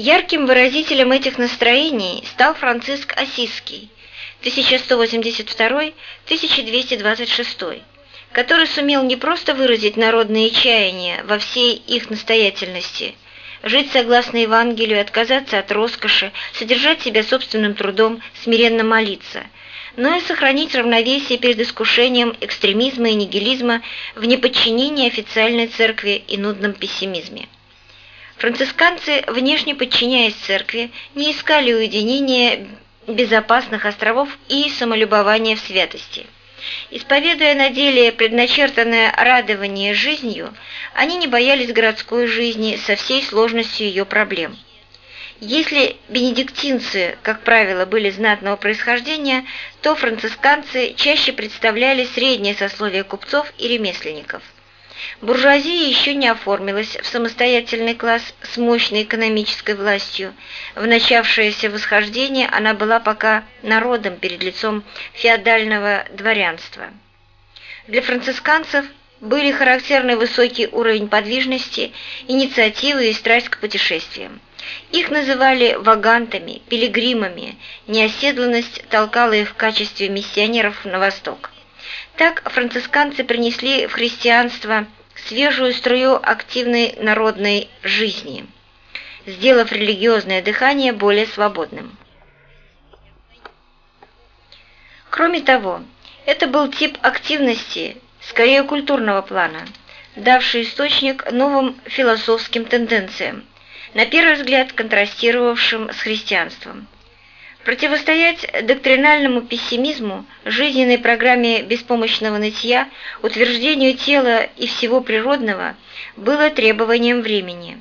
Ярким выразителем этих настроений стал Франциск Осиский 1182-1226, который сумел не просто выразить народные чаяния во всей их настоятельности, жить согласно Евангелию, отказаться от роскоши, содержать себя собственным трудом, смиренно молиться, но и сохранить равновесие перед искушением экстремизма и нигилизма в неподчинении официальной церкви и нудном пессимизме. Францисканцы, внешне подчиняясь церкви, не искали уединения безопасных островов и самолюбования в святости. Исповедуя на деле предначертанное радование жизнью, они не боялись городской жизни со всей сложностью ее проблем. Если бенедиктинцы, как правило, были знатного происхождения, то францисканцы чаще представляли среднее сословие купцов и ремесленников – Буржуазия еще не оформилась в самостоятельный класс с мощной экономической властью. В начавшееся восхождение она была пока народом перед лицом феодального дворянства. Для францисканцев были характерны высокий уровень подвижности, инициативы и страсть к путешествиям. Их называли вагантами, пилигримами, неоседланность толкала их в качестве миссионеров на восток. Так францисканцы принесли в христианство свежую струю активной народной жизни, сделав религиозное дыхание более свободным. Кроме того, это был тип активности, скорее культурного плана, давший источник новым философским тенденциям, на первый взгляд контрастировавшим с христианством – Противостоять доктринальному пессимизму, жизненной программе беспомощного нытья, утверждению тела и всего природного было требованием времени.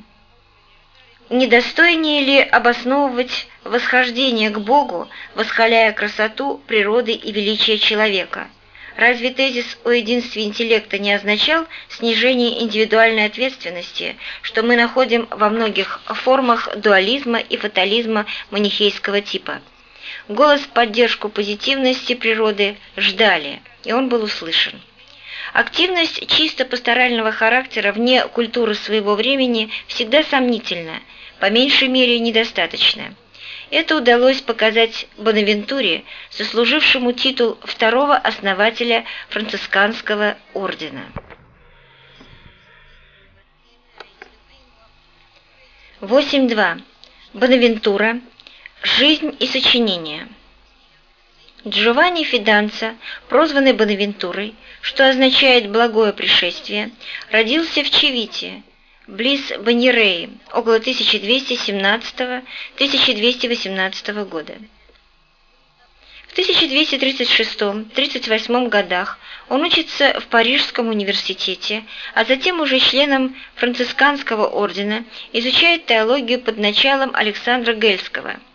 Недостойнее ли обосновывать восхождение к Богу, восхваляя красоту природы и величие человека? Разве тезис о единстве интеллекта не означал снижение индивидуальной ответственности, что мы находим во многих формах дуализма и фатализма манихейского типа? Голос в поддержку позитивности природы ждали, и он был услышан. Активность чисто пасторального характера вне культуры своего времени всегда сомнительна, по меньшей мере недостаточна. Это удалось показать Бонавентуре, сослужившему титул второго основателя францисканского ордена. 8.2. Бонавентура Жизнь и сочинение. Джованни Фиданца, прозванный Бонавентурой, что означает «благое пришествие», родился в Чевите, близ Баньереи, около 1217-1218 года. В 1236-38 годах он учится в Парижском университете, а затем уже членом францисканского ордена изучает теологию под началом Александра Гельского –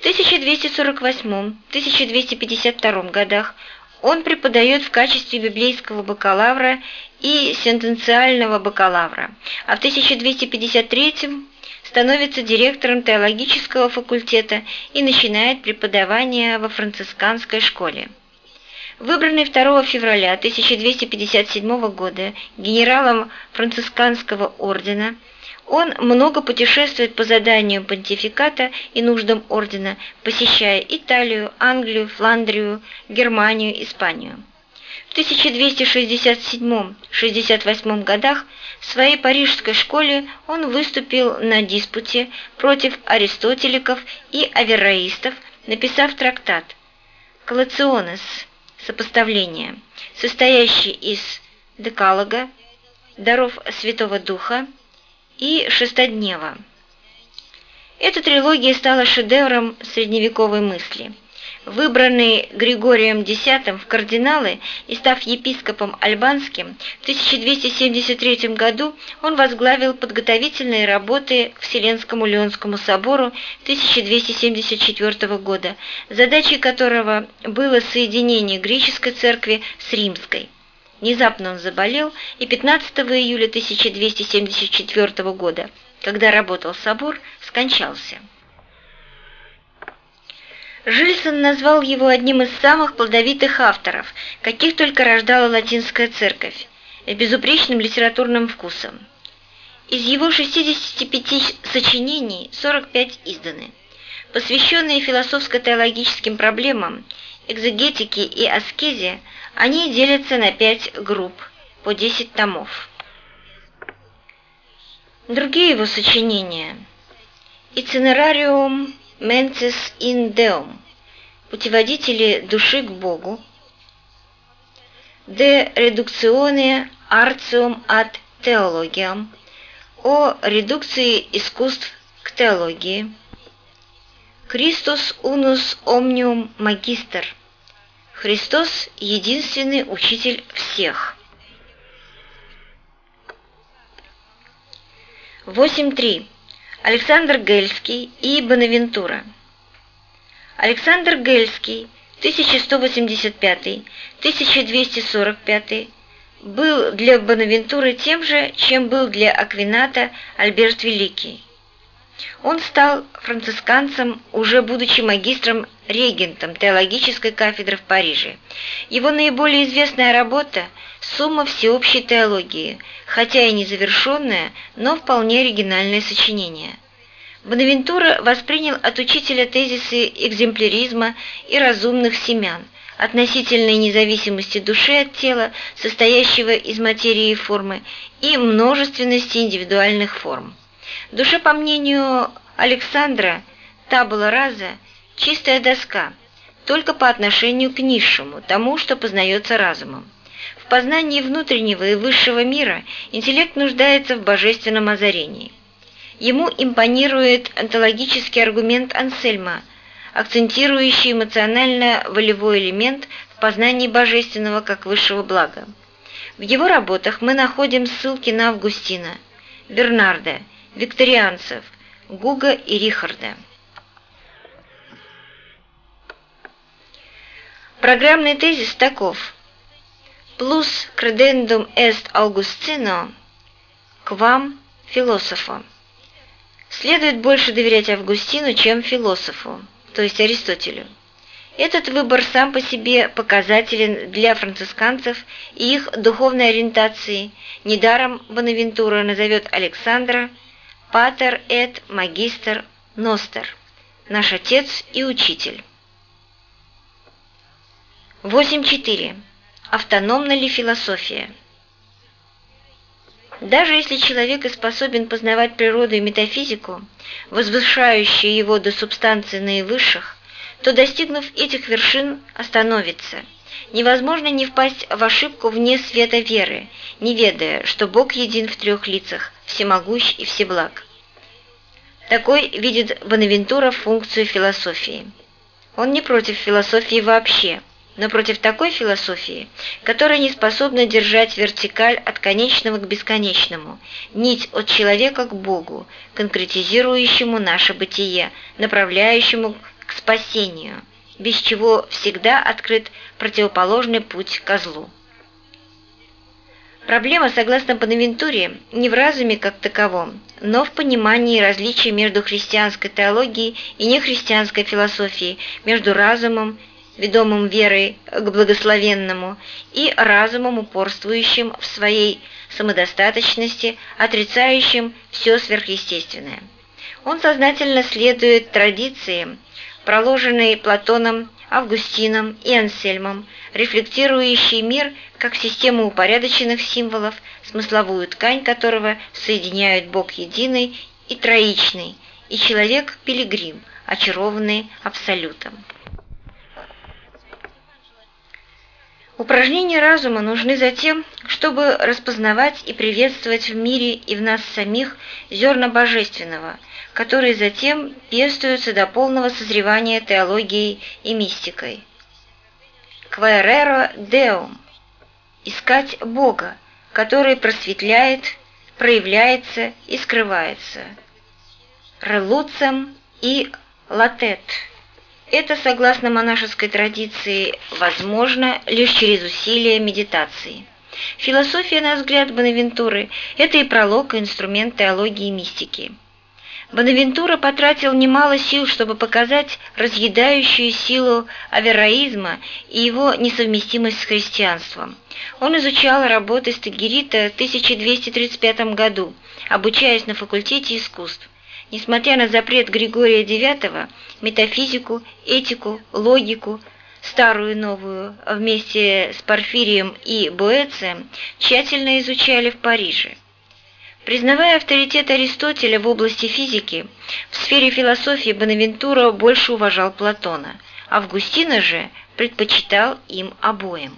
в 1248-1252 годах он преподает в качестве библейского бакалавра и сентенциального бакалавра, а в 1253 становится директором теологического факультета и начинает преподавание во францисканской школе. Выбранный 2 февраля 1257 года генералом францисканского ордена – он много путешествует по заданию понтификата и нуждам ордена, посещая Италию, Англию, Фландрию, Германию, Испанию. В 1267-68 годах в своей парижской школе он выступил на диспуте против аристотеликов и авероистов, написав трактат «Коллационес» – сопоставление, состоящий из декалога, даров Святого Духа, и «Шестоднева». Эта трилогия стала шедевром средневековой мысли. Выбранный Григорием X в кардиналы и став епископом Альбанским, в 1273 году он возглавил подготовительные работы Вселенскому Леонскому собору 1274 года, задачей которого было соединение греческой церкви с римской. Внезапно он заболел, и 15 июля 1274 года, когда работал собор, скончался. Жильсон назвал его одним из самых плодовитых авторов, каких только рождала латинская церковь, с безупречным литературным вкусом. Из его 65 сочинений 45 изданы. Посвященные философско-теологическим проблемам, экзегетике и аскезе, они делятся на пять групп, по 10 томов. Другие его сочинения «Itinerarium mentis in deum» «Путеводители души к Богу», «De reductione artium ad theologiam» о редукции искусств к теологии, «Christus unus omnium magister» Христос – единственный учитель всех. 8.3. Александр Гельский и Бонавентура. Александр Гельский, 1185-1245, был для Бонавентуры тем же, чем был для Аквината Альберт Великий. Он стал францисканцем, уже будучи магистром-регентом теологической кафедры в Париже. Его наиболее известная работа «Сумма всеобщей теологии», хотя и незавершенная, но вполне оригинальное сочинение. Бонавентура воспринял от учителя тезисы экземпляризма и разумных семян, относительной независимости души от тела, состоящего из материи и формы, и множественности индивидуальных форм. Душа, по мнению Александра, табула раза – чистая доска, только по отношению к низшему, тому, что познается разумом. В познании внутреннего и высшего мира интеллект нуждается в божественном озарении. Ему импонирует онтологический аргумент Ансельма, акцентирующий эмоционально-волевой элемент в познании божественного как высшего блага. В его работах мы находим ссылки на Августина, Бернарда, викторианцев Гуга и Рихарда. Программный тезис таков. Plus credendum est Augustino quam философу. Следует больше доверять Августину, чем философу, то есть Аристотелю. Этот выбор сам по себе показателен для францисканцев и их духовной ориентации. Недаром Бонавентура назовет Александра Патер эт магистр Ностер, наш отец и учитель. 8.4. Автономна ли философия? Даже если человек и способен познавать природу и метафизику, возвышающие его до субстанции наивысших, то, достигнув этих вершин, остановится. Невозможно не впасть в ошибку вне света веры, не ведая, что Бог един в трех лицах, всемогущ и всеблаг. Такой видит Бонавентура функцию философии. Он не против философии вообще, но против такой философии, которая не способна держать вертикаль от конечного к бесконечному, нить от человека к Богу, конкретизирующему наше бытие, направляющему к спасению, без чего всегда открыт противоположный путь козлу. Проблема, согласно Бонавентуре, не в разуме как таковом, но в понимании различий между христианской теологией и нехристианской философией, между разумом, ведомым верой к благословенному, и разумом, упорствующим в своей самодостаточности, отрицающим все сверхъестественное. Он сознательно следует традиции, проложенной Платоном Августином и Ансельмом, рефлектирующий мир как систему упорядоченных символов, смысловую ткань которого соединяют Бог единый и троичный, и человек-пилигрим, очарованный Абсолютом. Упражнения разума нужны за тем, чтобы распознавать и приветствовать в мире и в нас самих зерна божественного, которые затем пестуются до полного созревания теологией и мистикой. Кваереро деум – искать Бога, который просветляет, проявляется и скрывается. Релуцем и латет – это, согласно монашеской традиции, возможно лишь через усилия медитации. Философия, на взгляд Бонавентуры, это и пролог, и инструмент теологии и мистики. Бонавентура потратил немало сил, чтобы показать разъедающую силу авероизма и его несовместимость с христианством. Он изучал работы Стагирита в 1235 году, обучаясь на факультете искусств. Несмотря на запрет Григория IX, метафизику, этику, логику, старую и новую, вместе с Порфирием и Боэцием, тщательно изучали в Париже. Признавая авторитет Аристотеля в области физики, в сфере философии Бонавентура больше уважал Платона, Августина же предпочитал им обоим.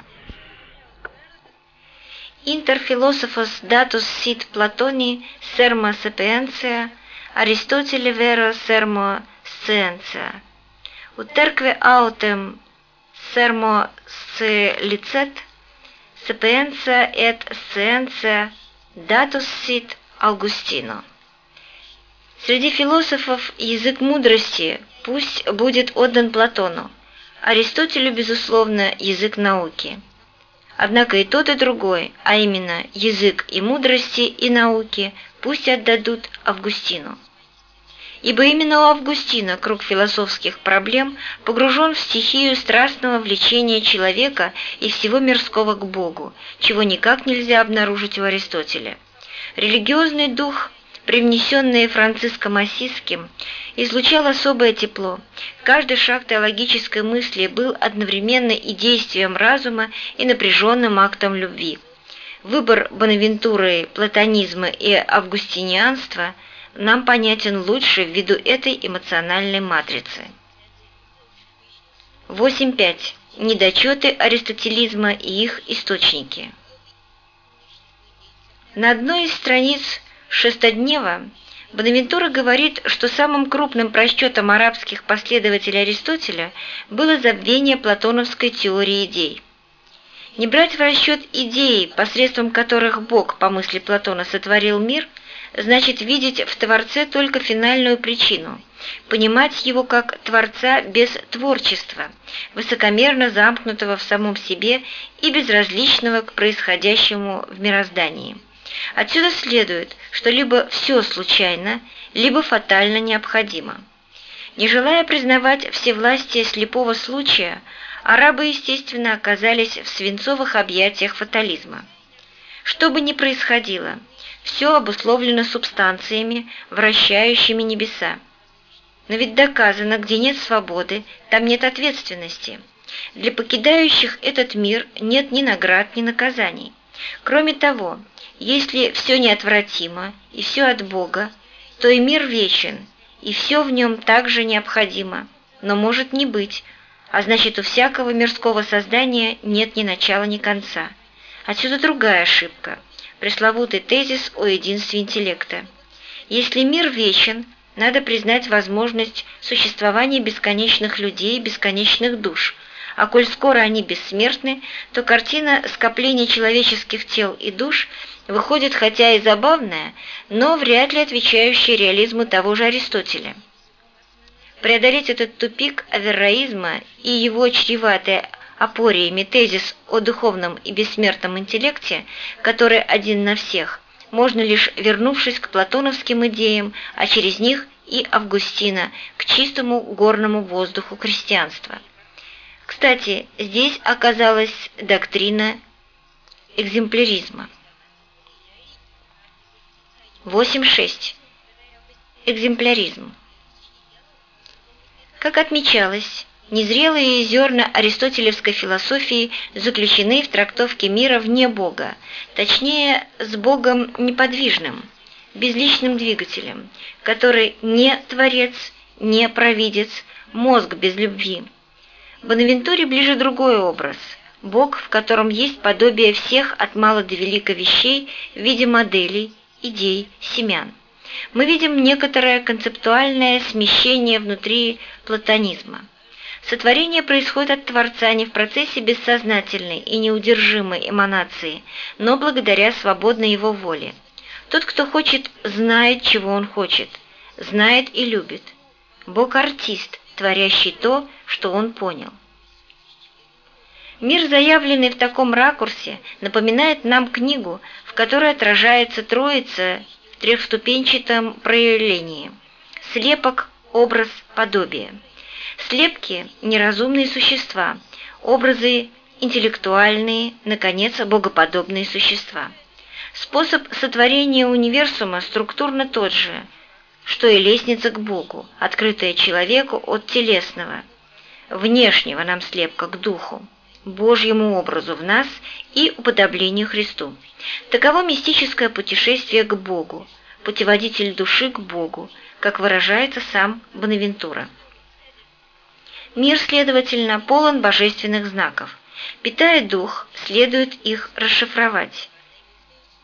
Интер философос datus sit Platoni serma sapientia, Аристотеле sermo scientia. Uterque autem sermo se licet, sapientia et scientia Датус сит Августино. Среди философов язык мудрости пусть будет отдан Платону, Аристотелю, безусловно, язык науки. Однако и тот, и другой, а именно язык и мудрости, и науки, пусть отдадут Августину. Ибо именно у Августина круг философских проблем погружен в стихию страстного влечения человека и всего мирского к Богу, чего никак нельзя обнаружить у Аристотеля. Религиозный дух, привнесенный Франциском Осиским, излучал особое тепло. Каждый шаг теологической мысли был одновременно и действием разума, и напряженным актом любви. Выбор Бонавентуры, платонизма и августинианства – нам понятен лучше ввиду этой эмоциональной матрицы. 8.5. Недочеты аристотелизма и их источники. На одной из страниц «Шестоднева» Бонавентура говорит, что самым крупным просчетом арабских последователей Аристотеля было забвение платоновской теории идей. Не брать в расчет идеи, посредством которых Бог, по мысли Платона, сотворил мир – значит видеть в Творце только финальную причину, понимать его как Творца без творчества, высокомерно замкнутого в самом себе и безразличного к происходящему в мироздании. Отсюда следует, что либо все случайно, либо фатально необходимо. Не желая признавать всевластие слепого случая, арабы, естественно, оказались в свинцовых объятиях фатализма. Что бы ни происходило – все обусловлено субстанциями, вращающими небеса. Но ведь доказано, где нет свободы, там нет ответственности. Для покидающих этот мир нет ни наград, ни наказаний. Кроме того, если все неотвратимо и все от Бога, то и мир вечен, и все в нем также необходимо, но может не быть, а значит у всякого мирского создания нет ни начала, ни конца. Отсюда другая ошибка – пресловутый тезис о единстве интеллекта. Если мир вечен, надо признать возможность существования бесконечных людей, бесконечных душ, а коль скоро они бессмертны, то картина скопления человеческих тел и душ выходит хотя и забавная, но вряд ли отвечающая реализму того же Аристотеля. Преодолеть этот тупик авероизма и его чреватое опориями тезис о духовном и бессмертном интеллекте, который один на всех, можно лишь вернувшись к платоновским идеям, а через них и Августина, к чистому горному воздуху крестьянства. Кстати, здесь оказалась доктрина экземпляризма. 8.6. Экземпляризм. Как отмечалось, Незрелые зерна аристотелевской философии заключены в трактовке мира вне Бога, точнее, с Богом неподвижным, безличным двигателем, который не творец, не провидец, мозг без любви. Бонавентуре ближе другой образ – Бог, в котором есть подобие всех от мала до велика вещей в виде моделей, идей, семян. Мы видим некоторое концептуальное смещение внутри платонизма. Сотворение происходит от Творца не в процессе бессознательной и неудержимой эманации, но благодаря свободной его воле. Тот, кто хочет, знает, чего он хочет, знает и любит. Бог – артист, творящий то, что он понял. Мир, заявленный в таком ракурсе, напоминает нам книгу, в которой отражается Троица в трехступенчатом проявлении. слепок – образ, подобие. Слепки – неразумные существа, образы интеллектуальные, наконец, богоподобные существа. Способ сотворения универсума структурно тот же, что и лестница к Богу, открытая человеку от телесного, внешнего нам слепка к духу, Божьему образу в нас и уподоблению Христу. Таково мистическое путешествие к Богу, путеводитель души к Богу, как выражается сам Бонавентура. Мир, следовательно, полон божественных знаков. Питая дух, следует их расшифровать.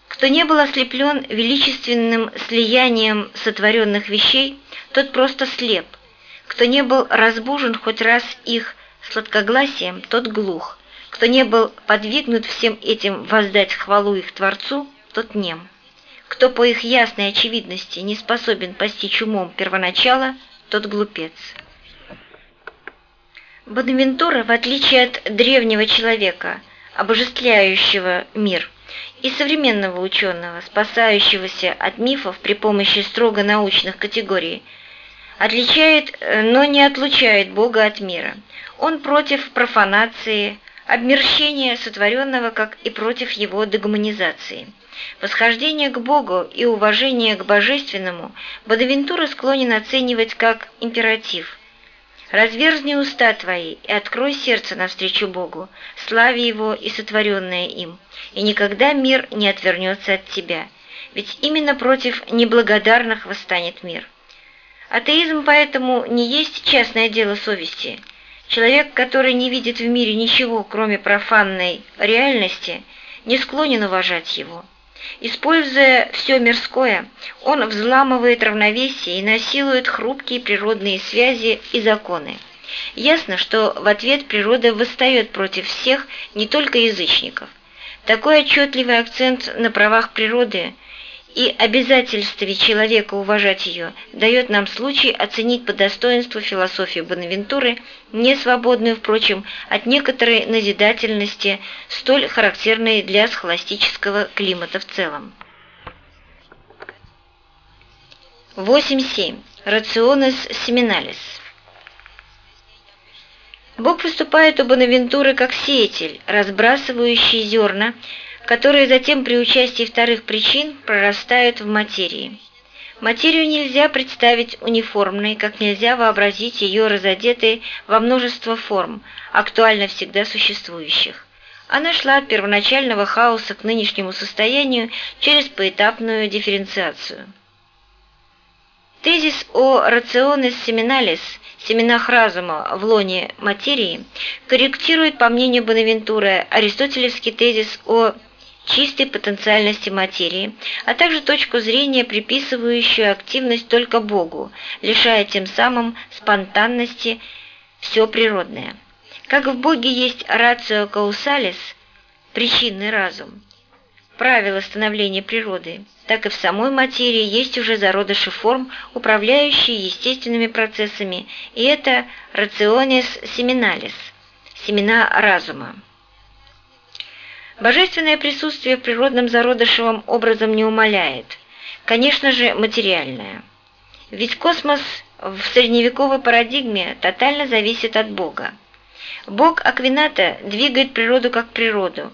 Кто не был ослеплен величественным слиянием сотворенных вещей, тот просто слеп. Кто не был разбужен хоть раз их сладкогласием, тот глух. Кто не был подвигнут всем этим воздать хвалу их Творцу, тот нем. Кто по их ясной очевидности не способен постичь умом первоначала, тот глупец. Бонавентура, в отличие от древнего человека, обожествляющего мир – и современного ученого, спасающегося от мифов при помощи строго научных категорий, отличает, э, но не отлучает Бога от мира. Он против профанации, обмерщения сотворенного, как и против его дегуманизации. Восхождение к Богу и уважение к Божественному Бонавентура склонен оценивать как императив, Разверзни уста твои и открой сердце навстречу Богу, славе Его и сотворенное им, и никогда мир не отвернется от тебя, ведь именно против неблагодарных восстанет мир. Атеизм поэтому не есть частное дело совести. Человек, который не видит в мире ничего, кроме профанной реальности, не склонен уважать его. Используя все мирское, он взламывает равновесие и насилует хрупкие природные связи и законы. Ясно, что в ответ природа восстает против всех, не только язычников. Такой отчетливый акцент на правах природы – и обязательстве человека уважать ее дает нам случай оценить по достоинству философию Бонавентуры, не свободную, впрочем, от некоторой назидательности, столь характерной для схоластического климата в целом. 8.7. Рационес семиналис. Бог выступает у Бонавентуры как сеятель, разбрасывающий зерна, которые затем при участии вторых причин прорастают в материи. Материю нельзя представить униформной, как нельзя вообразить ее разодетой во множество форм, актуально всегда существующих. Она шла от первоначального хаоса к нынешнему состоянию через поэтапную дифференциацию. Тезис о рационес семиналис, семенах разума в лоне материи, корректирует, по мнению Бонавентуры, аристотелевский тезис о чистой потенциальности материи, а также точку зрения, приписывающую активность только Богу, лишая тем самым спонтанности все природное. Как в Боге есть рацио каусалис, причинный разум, правила становления природы, так и в самой материи есть уже зародыши форм, управляющие естественными процессами, и это рационис семиналис, семена разума. Божественное присутствие в природном зародышевом образом не умаляет, конечно же, материальное. Ведь космос в средневековой парадигме тотально зависит от Бога. Бог Аквината двигает природу как природу.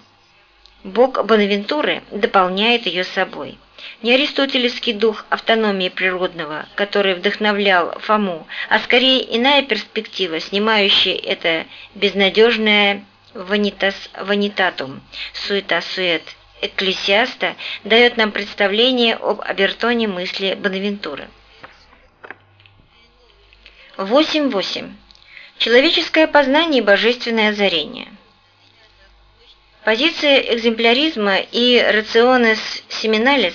Бог Бонавентуры дополняет ее собой. Не аристотелевский дух автономии природного, который вдохновлял Фому, а скорее иная перспектива, снимающая это безнадежное ванитас ванитатум, суета-сует экклесиаста дает нам представление об обертоне мысли Бонавентуры. 8.8. Человеческое познание и божественное озарение. Позиция экземпляризма и рационес семиналис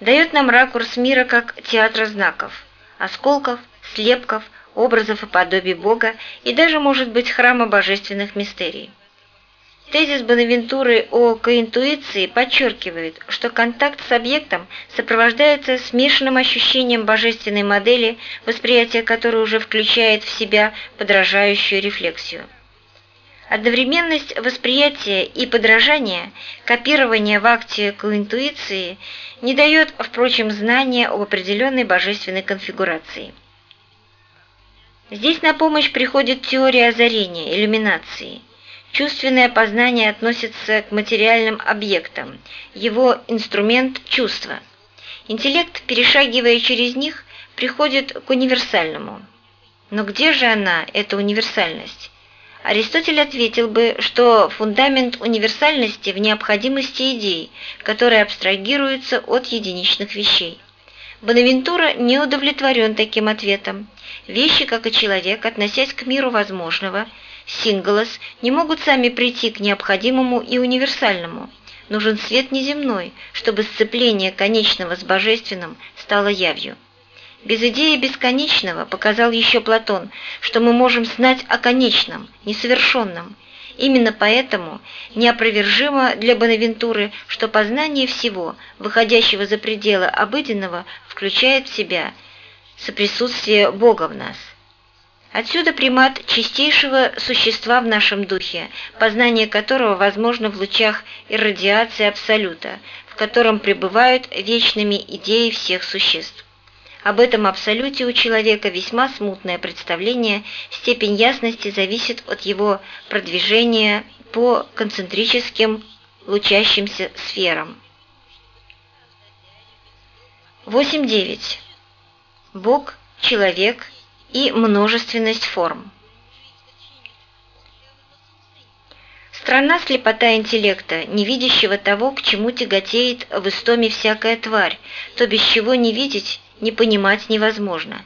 дает нам ракурс мира как театра знаков, осколков, слепков, образов и подобий Бога и даже, может быть, храма божественных мистерий. Тезис Бонавентуры о коинтуиции подчеркивает, что контакт с объектом сопровождается смешанным ощущением божественной модели, восприятие которой уже включает в себя подражающую рефлексию. Одновременность восприятия и подражания, копирование в акте коинтуиции не дает, впрочем, знания об определенной божественной конфигурации. Здесь на помощь приходит теория озарения, иллюминации. Чувственное познание относится к материальным объектам, его инструмент – чувства. Интеллект, перешагивая через них, приходит к универсальному. Но где же она, эта универсальность? Аристотель ответил бы, что фундамент универсальности в необходимости идей, которые абстрагируются от единичных вещей. Бонавентура не удовлетворен таким ответом. Вещи, как и человек, относясь к миру возможного, синголос, не могут сами прийти к необходимому и универсальному. Нужен свет неземной, чтобы сцепление конечного с божественным стало явью. Без идеи бесконечного, показал еще Платон, что мы можем знать о конечном, несовершенном. Именно поэтому неопровержимо для Бонавентуры, что познание всего, выходящего за пределы обыденного, включает в себя соприсутствие Бога в нас. Отсюда примат чистейшего существа в нашем духе, познание которого возможно в лучах иррадиации Абсолюта, в котором пребывают вечными идеи всех существ. Об этом абсолюте у человека весьма смутное представление, степень ясности зависит от его продвижения по концентрическим лучащимся сферам. 8.9. Бог, человек и множественность форм. Странна слепота интеллекта, не видящего того, к чему тяготеет в истоме всякая тварь, то без чего не видеть не понимать невозможно.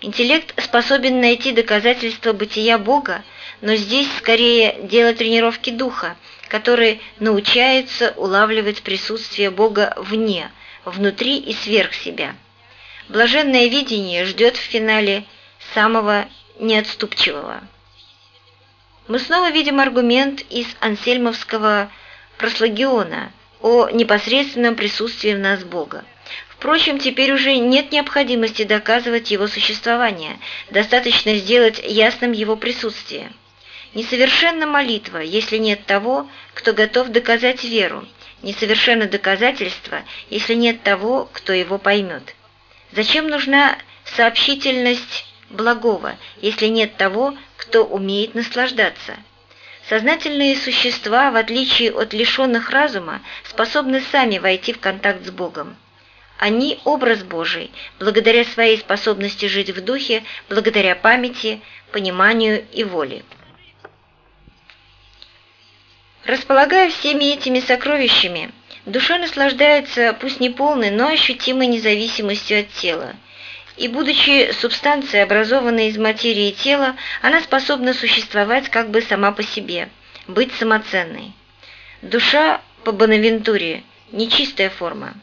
Интеллект способен найти доказательства бытия Бога, но здесь скорее дело тренировки духа, который научается улавливать присутствие Бога вне, внутри и сверх себя. Блаженное видение ждет в финале самого неотступчивого. Мы снова видим аргумент из ансельмовского прослогиона о непосредственном присутствии в нас Бога. Впрочем, теперь уже нет необходимости доказывать его существование, достаточно сделать ясным его присутствие. Несовершенна молитва, если нет того, кто готов доказать веру, несовершенно доказательство, если нет того, кто его поймет. Зачем нужна сообщительность благого, если нет того, кто умеет наслаждаться? Сознательные существа, в отличие от лишенных разума, способны сами войти в контакт с Богом. Они – образ Божий, благодаря своей способности жить в духе, благодаря памяти, пониманию и воле. Располагая всеми этими сокровищами, душа наслаждается пусть не полной, но ощутимой независимостью от тела. И будучи субстанцией, образованной из материи тела, она способна существовать как бы сама по себе, быть самоценной. Душа по Бонавентуре – нечистая форма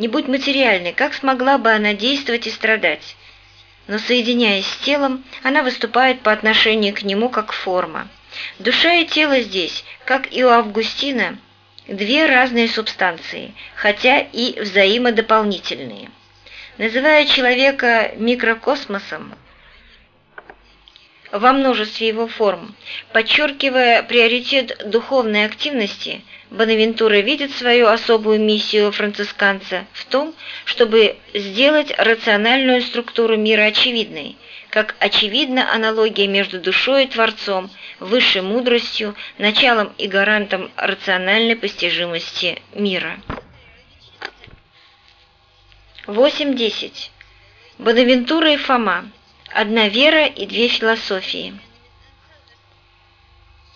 не будь материальной, как смогла бы она действовать и страдать? Но соединяясь с телом, она выступает по отношению к нему как форма. Душа и тело здесь, как и у Августина, две разные субстанции, хотя и взаимодополнительные. Называя человека микрокосмосом, во множестве его форм, подчеркивая приоритет духовной активности, Бонавентура видит свою особую миссию францисканца в том, чтобы сделать рациональную структуру мира очевидной, как очевидна аналогия между душой и Творцом, высшей мудростью, началом и гарантом рациональной постижимости мира. 8.10. Бонавентура и Фома. Одна вера и две философии.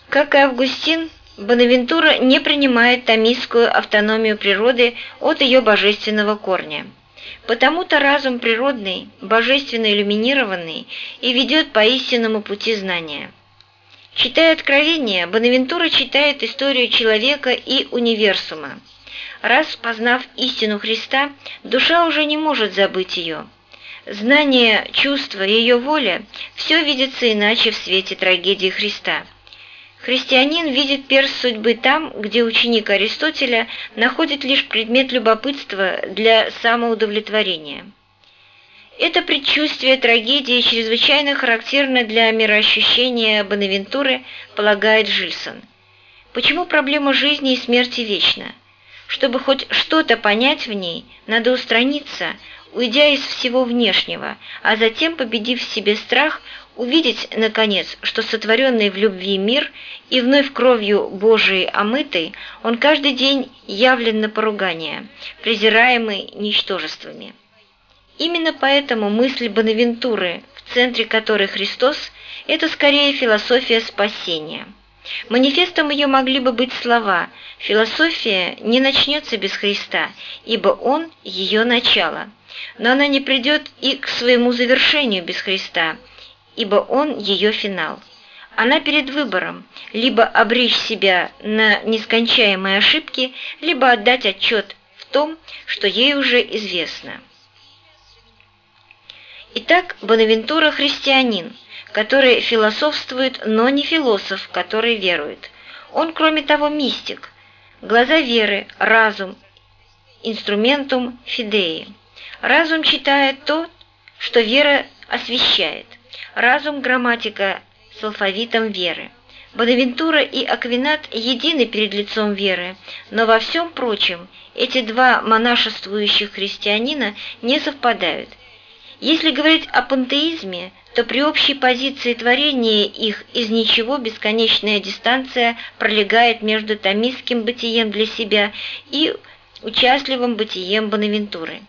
Как и Августин, Бонавентура не принимает томистскую автономию природы от ее божественного корня. Потому-то разум природный, божественно иллюминированный, и ведет по истинному пути знания. Читая Откровение, Бонавентура читает историю человека и универсума. Раз познав истину Христа, душа уже не может забыть ее. Знание, чувство, ее воля – все видится иначе в свете трагедии Христа – Христианин видит перст судьбы там, где ученик Аристотеля находит лишь предмет любопытства для самоудовлетворения. Это предчувствие трагедии чрезвычайно характерно для мироощущения Бонавентуры, полагает Жильсон. Почему проблема жизни и смерти вечна? Чтобы хоть что-то понять в ней, надо устраниться, уйдя из всего внешнего, а затем, победив в себе страх, увидеть, наконец, что сотворенный в любви мир и вновь кровью Божией омытый, он каждый день явлен на поругание, презираемый ничтожествами. Именно поэтому мысль Бонавентуры, в центре которой Христос, это скорее философия спасения. Манифестом ее могли бы быть слова «Философия не начнется без Христа, ибо Он – ее начало», но она не придет и к своему завершению без Христа, ибо Он – ее финал. Она перед выбором – либо обречь себя на нескончаемые ошибки, либо отдать отчет в том, что ей уже известно. Итак, Бонавентура – христианин, который философствует, но не философ, который верует. Он, кроме того, мистик. Глаза веры, разум, инструментум фидеи. Разум читает то, что вера освещает. Разум – грамматика с алфавитом веры. Бонавентура и Аквинат едины перед лицом веры, но во всем прочем эти два монашествующих христианина не совпадают – если говорить о пантеизме, то при общей позиции творения их из ничего бесконечная дистанция пролегает между томистским бытием для себя и участливым бытием Бонавентуры.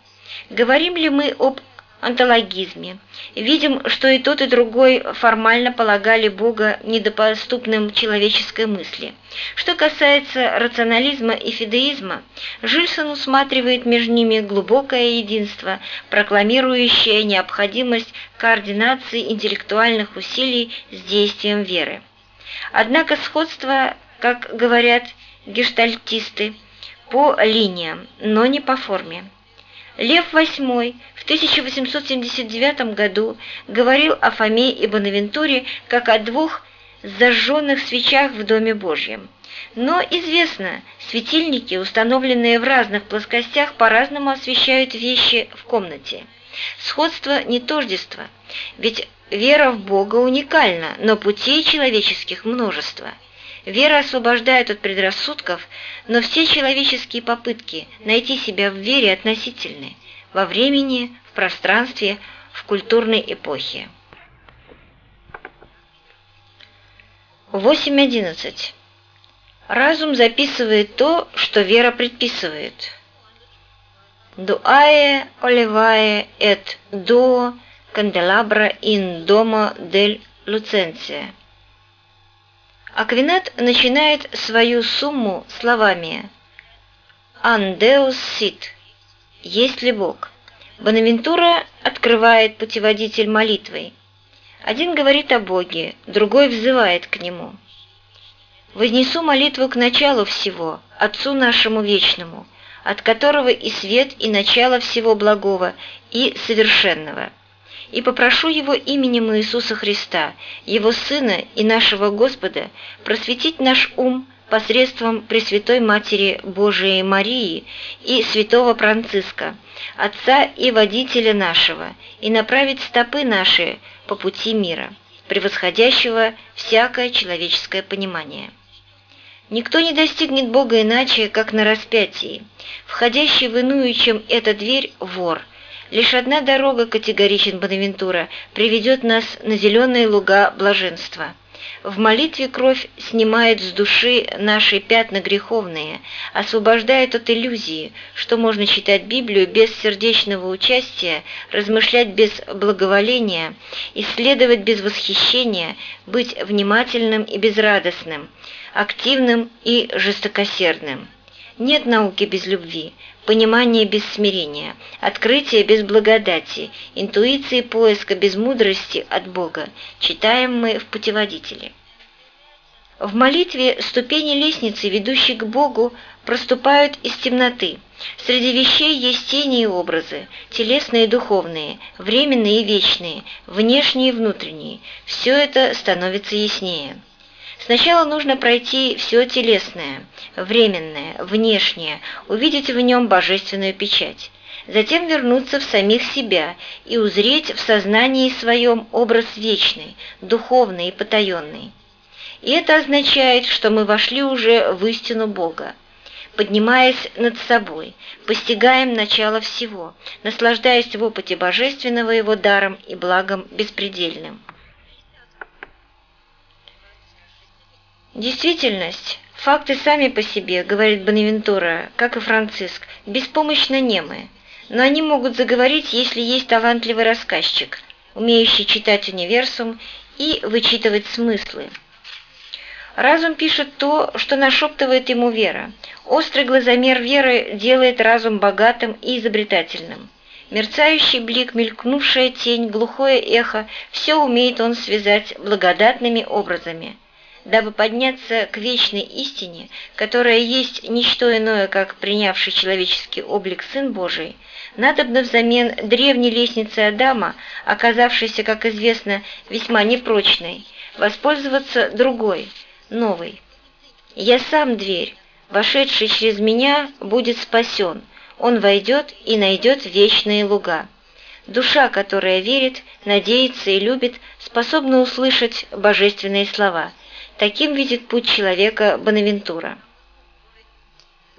Говорим ли мы об онтологизме. Видим, что и тот, и другой формально полагали Бога недопоступным человеческой мысли. Что касается рационализма и фидеизма, Жильсон усматривает между ними глубокое единство, прокламирующее необходимость координации интеллектуальных усилий с действием веры. Однако сходство, как говорят гештальтисты, по линиям, но не по форме. Лев VIII 1879 году говорил о Фоме и Бонавентуре как о двух зажженных свечах в Доме Божьем. Но известно, светильники, установленные в разных плоскостях, по-разному освещают вещи в комнате. Сходство не тождество, ведь вера в Бога уникальна, но путей человеческих множество – Вера освобождает от предрассудков, но все человеческие попытки найти себя в вере относительны во времени, в пространстве, в культурной эпохе. 8.11. Разум записывает то, что вера предписывает. Дуае оливае эт дуо канделабра ин домо дель Луценция. Аквинат начинает свою сумму словами «Андеус сит» – «Есть ли Бог?». Бонавентура открывает путеводитель молитвой. Один говорит о Боге, другой взывает к Нему. «Вознесу молитву к началу всего, Отцу нашему вечному, от которого и свет, и начало всего благого, и совершенного» и попрошу Его именем Иисуса Христа, Его Сына и нашего Господа, просветить наш ум посредством Пресвятой Матери Божией Марии и святого Франциска, Отца и Водителя нашего, и направить стопы наши по пути мира, превосходящего всякое человеческое понимание. Никто не достигнет Бога иначе, как на распятии. Входящий в иную, чем эта дверь, вор – Лишь одна дорога, категоричен Бонавентура, приведет нас на зеленые луга блаженства. В молитве кровь снимает с души наши пятна греховные, освобождает от иллюзии, что можно читать Библию без сердечного участия, размышлять без благоволения, исследовать без восхищения, быть внимательным и безрадостным, активным и жестокосердным. Нет науки без любви, понимания без смирения, открытия без благодати, интуиции поиска без мудрости от Бога, читаем мы в путеводителе. В молитве ступени лестницы, ведущей к Богу, проступают из темноты. Среди вещей есть тени и образы, телесные и духовные, временные и вечные, внешние и внутренние. Все это становится яснее. Сначала нужно пройти все телесное, временное, внешнее, увидеть в нем божественную печать. Затем вернуться в самих себя и узреть в сознании своем образ вечный, духовный и потаенный. И это означает, что мы вошли уже в истину Бога. поднимаясь над собой, постигаем начало всего, наслаждаясь в опыте божественного его даром и благом беспредельным. Действительность, факты сами по себе, говорит Бонавентура, как и Франциск, беспомощно немые, но они могут заговорить, если есть талантливый рассказчик, умеющий читать универсум и вычитывать смыслы. Разум пишет то, что нашептывает ему вера. Острый глазомер веры делает разум богатым и изобретательным. Мерцающий блик, мелькнувшая тень, глухое эхо – все умеет он связать благодатными образами. Дабы подняться к вечной истине, которая есть ничто иное, как принявший человеческий облик Сын Божий, надобно взамен древней лестницы Адама, оказавшейся, как известно, весьма непрочной, воспользоваться другой – новый. «Я сам дверь, вошедший через меня будет спасен, он войдет и найдет вечные луга». Душа, которая верит, надеется и любит, способна услышать божественные слова. Таким видит путь человека Бонавентура.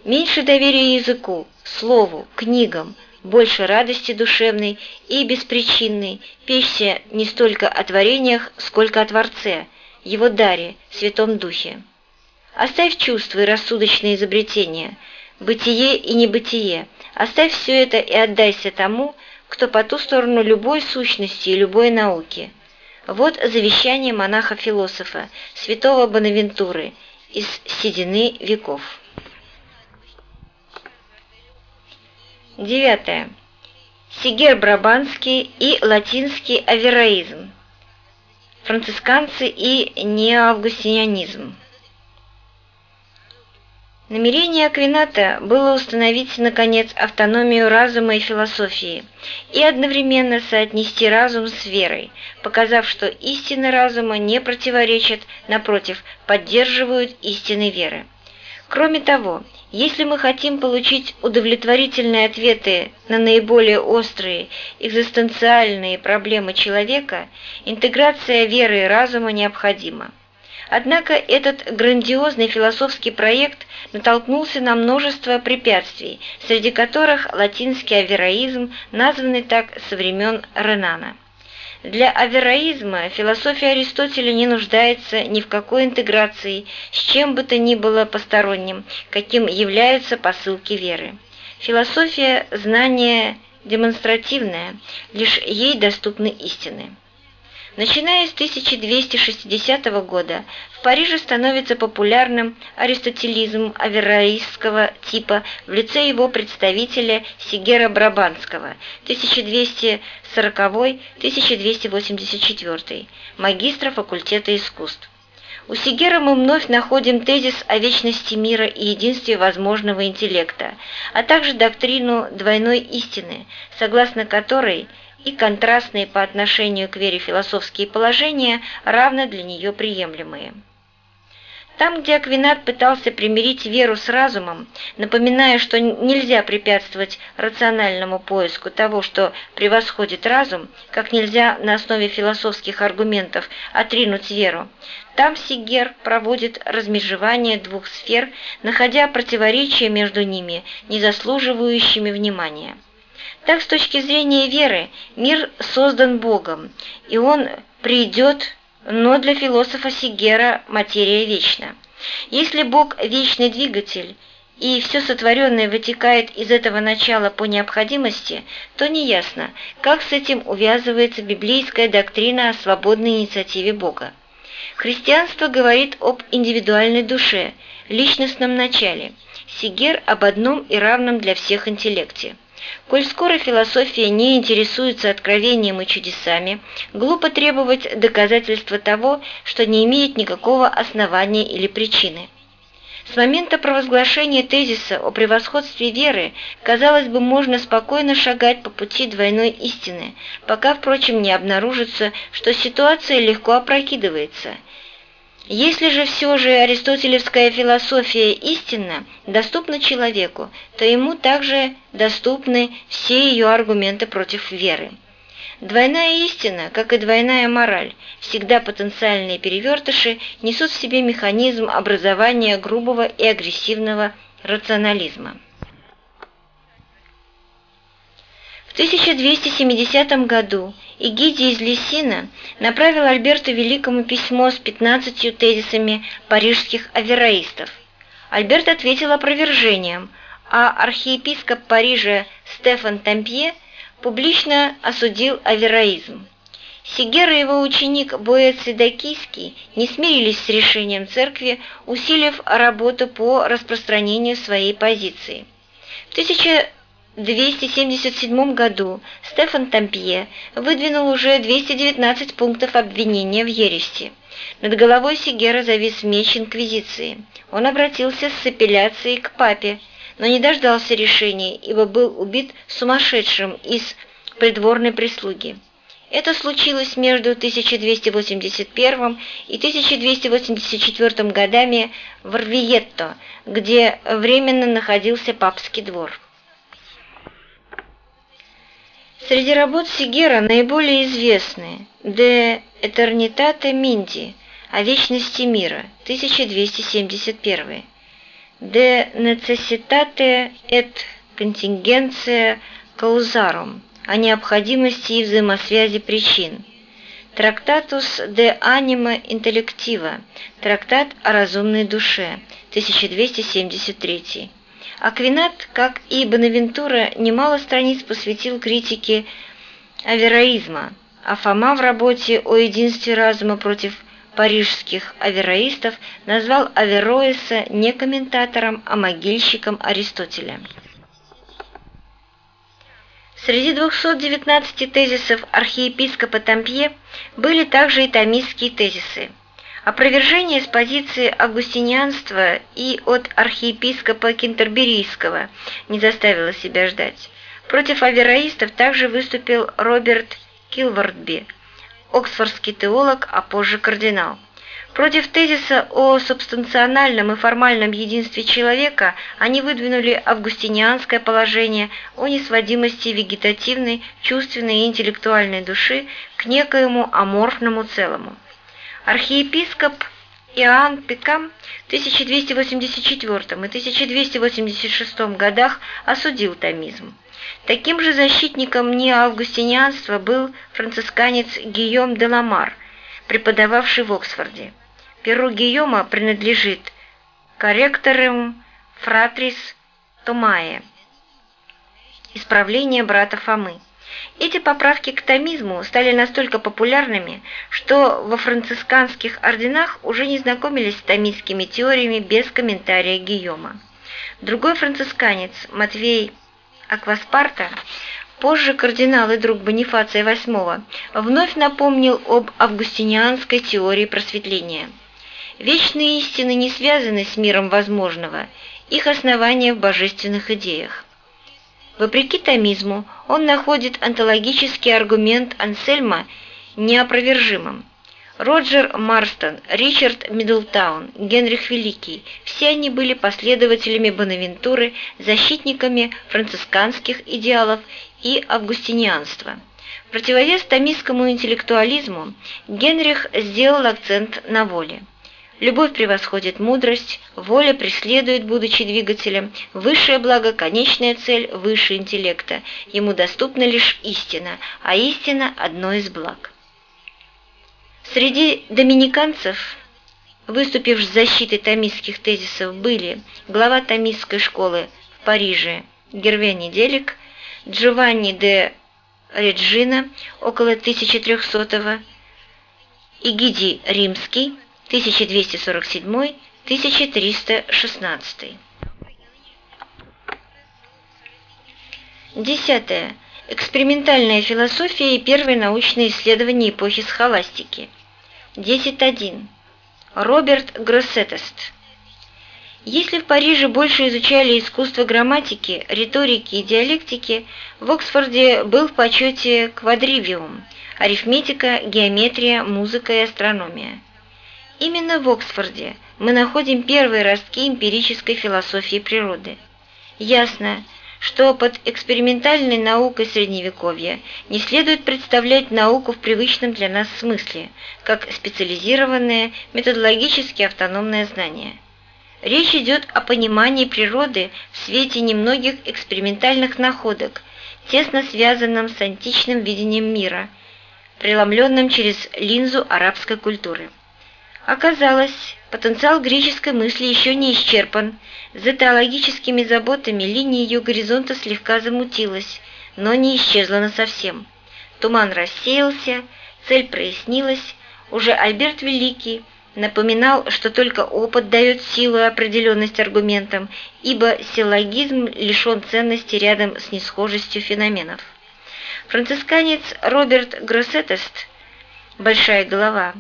Меньше доверия языку, слову, книгам, больше радости душевной и беспричинной, пища не столько о творениях, сколько о Творце – его даре, Святом Духе. Оставь чувства и рассудочные изобретения, бытие и небытие, оставь все это и отдайся тому, кто по ту сторону любой сущности и любой науки. Вот завещание монаха-философа, святого Бонавентуры, из седины веков. Девятое. Сигер Брабанский и латинский авероизм францисканцы и неоавгустинянизм. Намерение Аквината было установить, наконец, автономию разума и философии и одновременно соотнести разум с верой, показав, что истины разума не противоречат, напротив, поддерживают истины веры. Кроме того, если мы хотим получить удовлетворительные ответы на наиболее острые экзистенциальные проблемы человека, интеграция веры и разума необходима. Однако этот грандиозный философский проект натолкнулся на множество препятствий, среди которых латинский авероизм, названный так со времен Ренана. Для авероизма философия Аристотеля не нуждается ни в какой интеграции с чем бы то ни было посторонним, каким являются посылки веры. Философия – знание демонстративное, лишь ей доступны истины. Начиная с 1260 года в Париже становится популярным аристотелизм авероистского типа в лице его представителя Сигера Брабанского 1240-1284, магистра факультета искусств. У Сигера мы вновь находим тезис о вечности мира и единстве возможного интеллекта, а также доктрину двойной истины, согласно которой – и контрастные по отношению к вере философские положения равно для нее приемлемые. Там, где Аквинат пытался примирить веру с разумом, напоминая, что нельзя препятствовать рациональному поиску того, что превосходит разум, как нельзя на основе философских аргументов отринуть веру, там Сигер проводит размежевание двух сфер, находя противоречия между ними, не заслуживающими внимания. Так, с точки зрения веры, мир создан Богом, и он придет, но для философа Сигера материя вечна. Если Бог – вечный двигатель, и все сотворенное вытекает из этого начала по необходимости, то неясно, как с этим увязывается библейская доктрина о свободной инициативе Бога. Христианство говорит об индивидуальной душе, личностном начале, Сигер об одном и равном для всех интеллекте. Коль скоро философия не интересуется откровением и чудесами, глупо требовать доказательства того, что не имеет никакого основания или причины. С момента провозглашения тезиса о превосходстве веры, казалось бы, можно спокойно шагать по пути двойной истины, пока, впрочем, не обнаружится, что ситуация легко опрокидывается – если же все же аристотелевская философия истинна, доступна человеку, то ему также доступны все ее аргументы против веры. Двойная истина, как и двойная мораль, всегда потенциальные перевертыши, несут в себе механизм образования грубого и агрессивного рационализма. В 1270 году Игидий из Лесина направил Альберту Великому письмо с 15 тезисами парижских авероистов. Альберт ответил опровержением, а архиепископ Парижа Стефан Тампье публично осудил авероизм. Сигер и его ученик Боэци Дакийский не смирились с решением церкви, усилив работу по распространению своей позиции. В 1277 году Стефан Тампье выдвинул уже 219 пунктов обвинения в ереси. Над головой Сигера завис меч Инквизиции. Он обратился с апелляцией к папе, но не дождался решения, ибо был убит сумасшедшим из придворной прислуги. Это случилось между 1281 и 1284 годами в Рвиетто, где временно находился папский двор. Среди работ Сигера наиболее известны «De Eternitate Minti» о вечности мира, 1271, «De Necessitate et Contingentia Causarum» о необходимости и взаимосвязи причин, Трактатус de Anima Intellectiva, трактат о разумной душе, 1273, Аквинат, как и Бонавентура, немало страниц посвятил критике авероизма, а Фома в работе о единстве разума против парижских авероистов назвал Авероиса не комментатором, а могильщиком Аристотеля. Среди 219 тезисов архиепископа Тампье были также и томистские тезисы – Опровержение с позиции августинианства и от архиепископа Кентерберийского не заставило себя ждать. Против авероистов также выступил Роберт Килвардби, оксфордский теолог, а позже кардинал. Против тезиса о субстанциональном и формальном единстве человека они выдвинули августинианское положение о несводимости вегетативной, чувственной и интеллектуальной души к некоему аморфному целому. Архиепископ Иоанн Пикам в 1284 и 1286 годах осудил томизм. Таким же защитником неавгустинианства был францисканец Гийом де Ламар, преподававший в Оксфорде. Перу Гийома принадлежит корректорум фратрис Томае, исправление брата Фомы. Эти поправки к томизму стали настолько популярными, что во францисканских орденах уже не знакомились с томистскими теориями без комментария Гийома. Другой францисканец, Матвей Акваспарта, позже кардинал и друг Бонифация VIII, вновь напомнил об августинианской теории просветления. Вечные истины не связаны с миром возможного, их основание в божественных идеях. Вопреки томизму, он находит онтологический аргумент Ансельма неопровержимым. Роджер Марстон, Ричард Миддлтаун, Генрих Великий – все они были последователями Бонавентуры, защитниками францисканских идеалов и августинианства. В противовес томистскому интеллектуализму Генрих сделал акцент на воле. Любовь превосходит мудрость, воля преследует, будучи двигателем, высшее благо, конечная цель выше интеллекта. Ему доступна лишь истина, а истина – одно из благ. Среди доминиканцев, выступив с защитой томистских тезисов, были глава томистской школы в Париже Гервени Делик, Джованни де Реджина около 1300 Игидий Римский – 1247-1316. Десятое. Экспериментальная философия и первые научные исследования эпохи схоластики. 10.1. Роберт Гроссетест. Если в Париже больше изучали искусство грамматики, риторики и диалектики, в Оксфорде был в почете квадривиум – арифметика, геометрия, музыка и астрономия. Именно в Оксфорде мы находим первые ростки эмпирической философии природы. Ясно, что под экспериментальной наукой Средневековья не следует представлять науку в привычном для нас смысле, как специализированное, методологически автономное знание. Речь идет о понимании природы в свете немногих экспериментальных находок, тесно связанном с античным видением мира, преломленным через линзу арабской культуры. Оказалось, потенциал греческой мысли еще не исчерпан, за теологическими заботами линия ее горизонта слегка замутилась, но не исчезла насовсем. Туман рассеялся, цель прояснилась, уже Альберт Великий напоминал, что только опыт дает силу и определенность аргументам, ибо силлогизм лишен ценности рядом с несхожестью феноменов. Францисканец Роберт Гроссетест «Большая голова»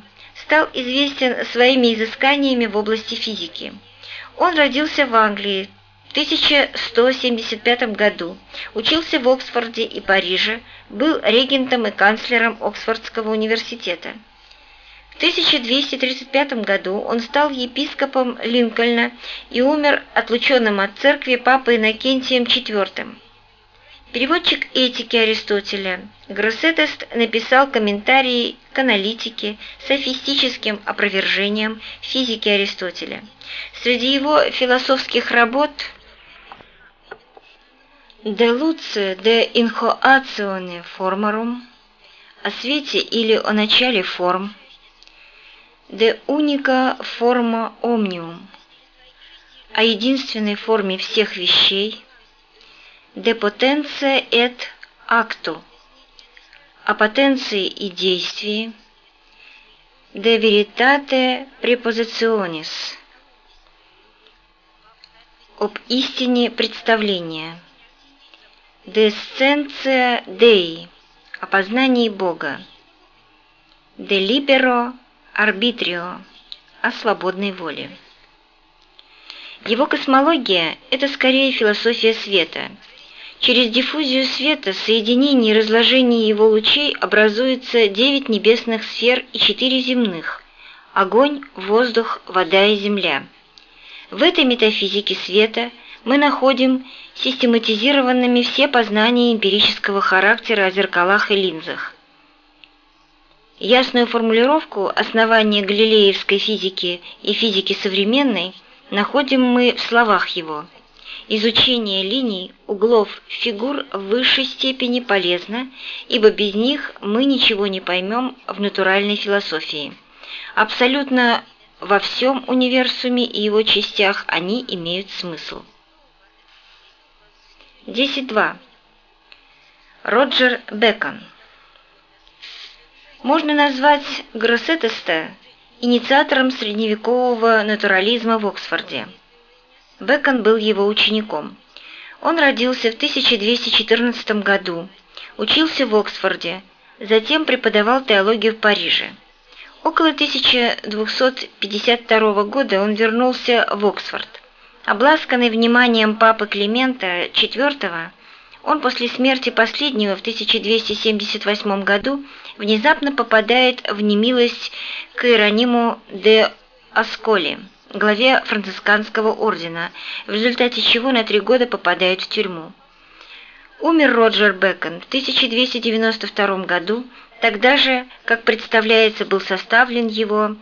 стал известен своими изысканиями в области физики. Он родился в Англии в 1175 году, учился в Оксфорде и Париже, был регентом и канцлером Оксфордского университета. В 1235 году он стал епископом Линкольна и умер отлученным от церкви папой Иннокентием IV. Переводчик этики Аристотеля Гроссетест написал комментарии к аналитике, софистическим опровержениям физики Аристотеля. Среди его философских работ «De luce de inhoatione formarum» о свете или о начале форм, «De unica forma omnium» о единственной форме всех вещей, de potentia et actu, о потенции и действии, de veritate prepositionis, об истине представления, de scientia Dei, о познании Бога, de libero arbitrio, о свободной воле. Его космология – это скорее философия света – Через диффузию света, соединение и разложение его лучей образуется девять небесных сфер и четыре земных – огонь, воздух, вода и земля. В этой метафизике света мы находим систематизированными все познания эмпирического характера о зеркалах и линзах. Ясную формулировку основания галилеевской физики и физики современной находим мы в словах его – Изучение линий, углов, фигур в высшей степени полезно, ибо без них мы ничего не поймем в натуральной философии. Абсолютно во всем универсуме и его частях они имеют смысл. 10.2. Роджер Бекон Можно назвать Гроссетеста инициатором средневекового натурализма в Оксфорде. Бэкон был его учеником. Он родился в 1214 году, учился в Оксфорде, затем преподавал теологию в Париже. Около 1252 года он вернулся в Оксфорд. Обласканный вниманием папы Климента IV, он после смерти последнего в 1278 году внезапно попадает в немилость к Иерониму де Асколи – главе францисканского ордена, в результате чего на три года попадает в тюрьму. Умер Роджер Бэкон в 1292 году, тогда же, как представляется, был составлен его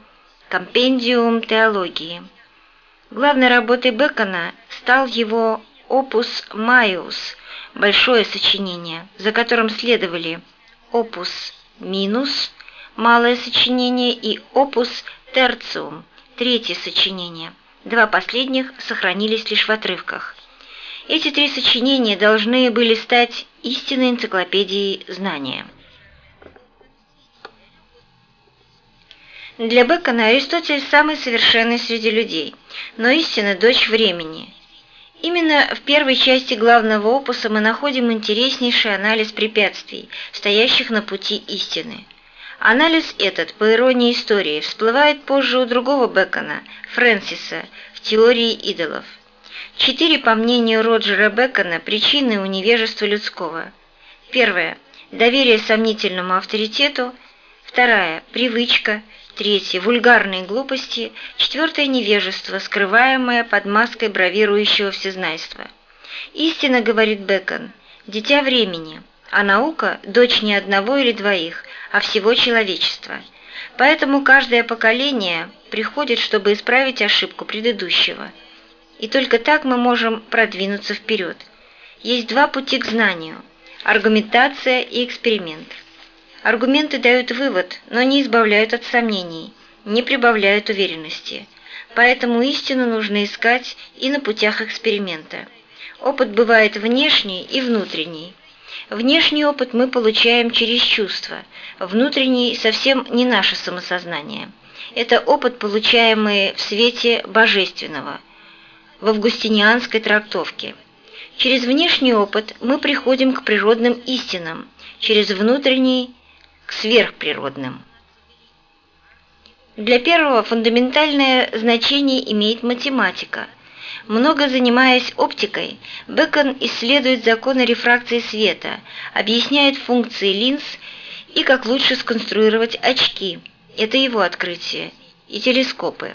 «Компендиум теологии». Главной работой Бэкона стал его «Опус Майус» – большое сочинение, за которым следовали «Опус минус» – малое сочинение и «Опус терциум» Третье сочинение. Два последних сохранились лишь в отрывках. Эти три сочинения должны были стать истинной энциклопедией знания. Для Бекона Аристотель самый совершенный среди людей, но истина – дочь времени. Именно в первой части главного опуса мы находим интереснейший анализ препятствий, стоящих на пути истины – Анализ этот, по иронии истории, всплывает позже у другого Бекона, Фрэнсиса, в теории идолов. Четыре, по мнению Роджера Бекона, причины у невежества людского. Первое – доверие сомнительному авторитету. Вторая – привычка. Третье – вульгарные глупости. Четвертое – невежество, скрываемое под маской бравирующего всезнайства. Истина, говорит Бекон, дитя времени – а наука – дочь не одного или двоих, а всего человечества. Поэтому каждое поколение приходит, чтобы исправить ошибку предыдущего. и только так мы можем продвинуться вперед. Есть два пути к знанию – аргументация и эксперимент. Аргументы дают вывод, но не избавляют от сомнений, не прибавляют уверенности. Поэтому истину нужно искать и на путях эксперимента. Опыт бывает внешний и внутренний. Внешний опыт мы получаем через чувства, внутренний совсем не наше самосознание. Это опыт, получаемый в свете божественного, в августинианской трактовке. Через внешний опыт мы приходим к природным истинам, через внутренний – к сверхприродным. Для первого фундаментальное значение имеет математика. Много занимаясь оптикой, Бекон исследует законы рефракции света, объясняет функции линз и как лучше сконструировать очки. Это его открытие. И телескопы.